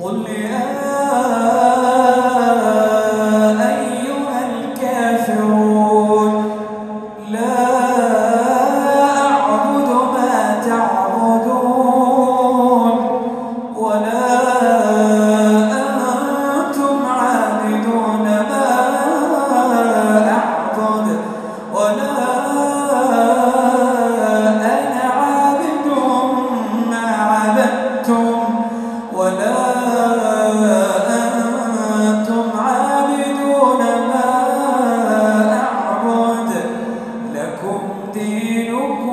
قل يا دينكم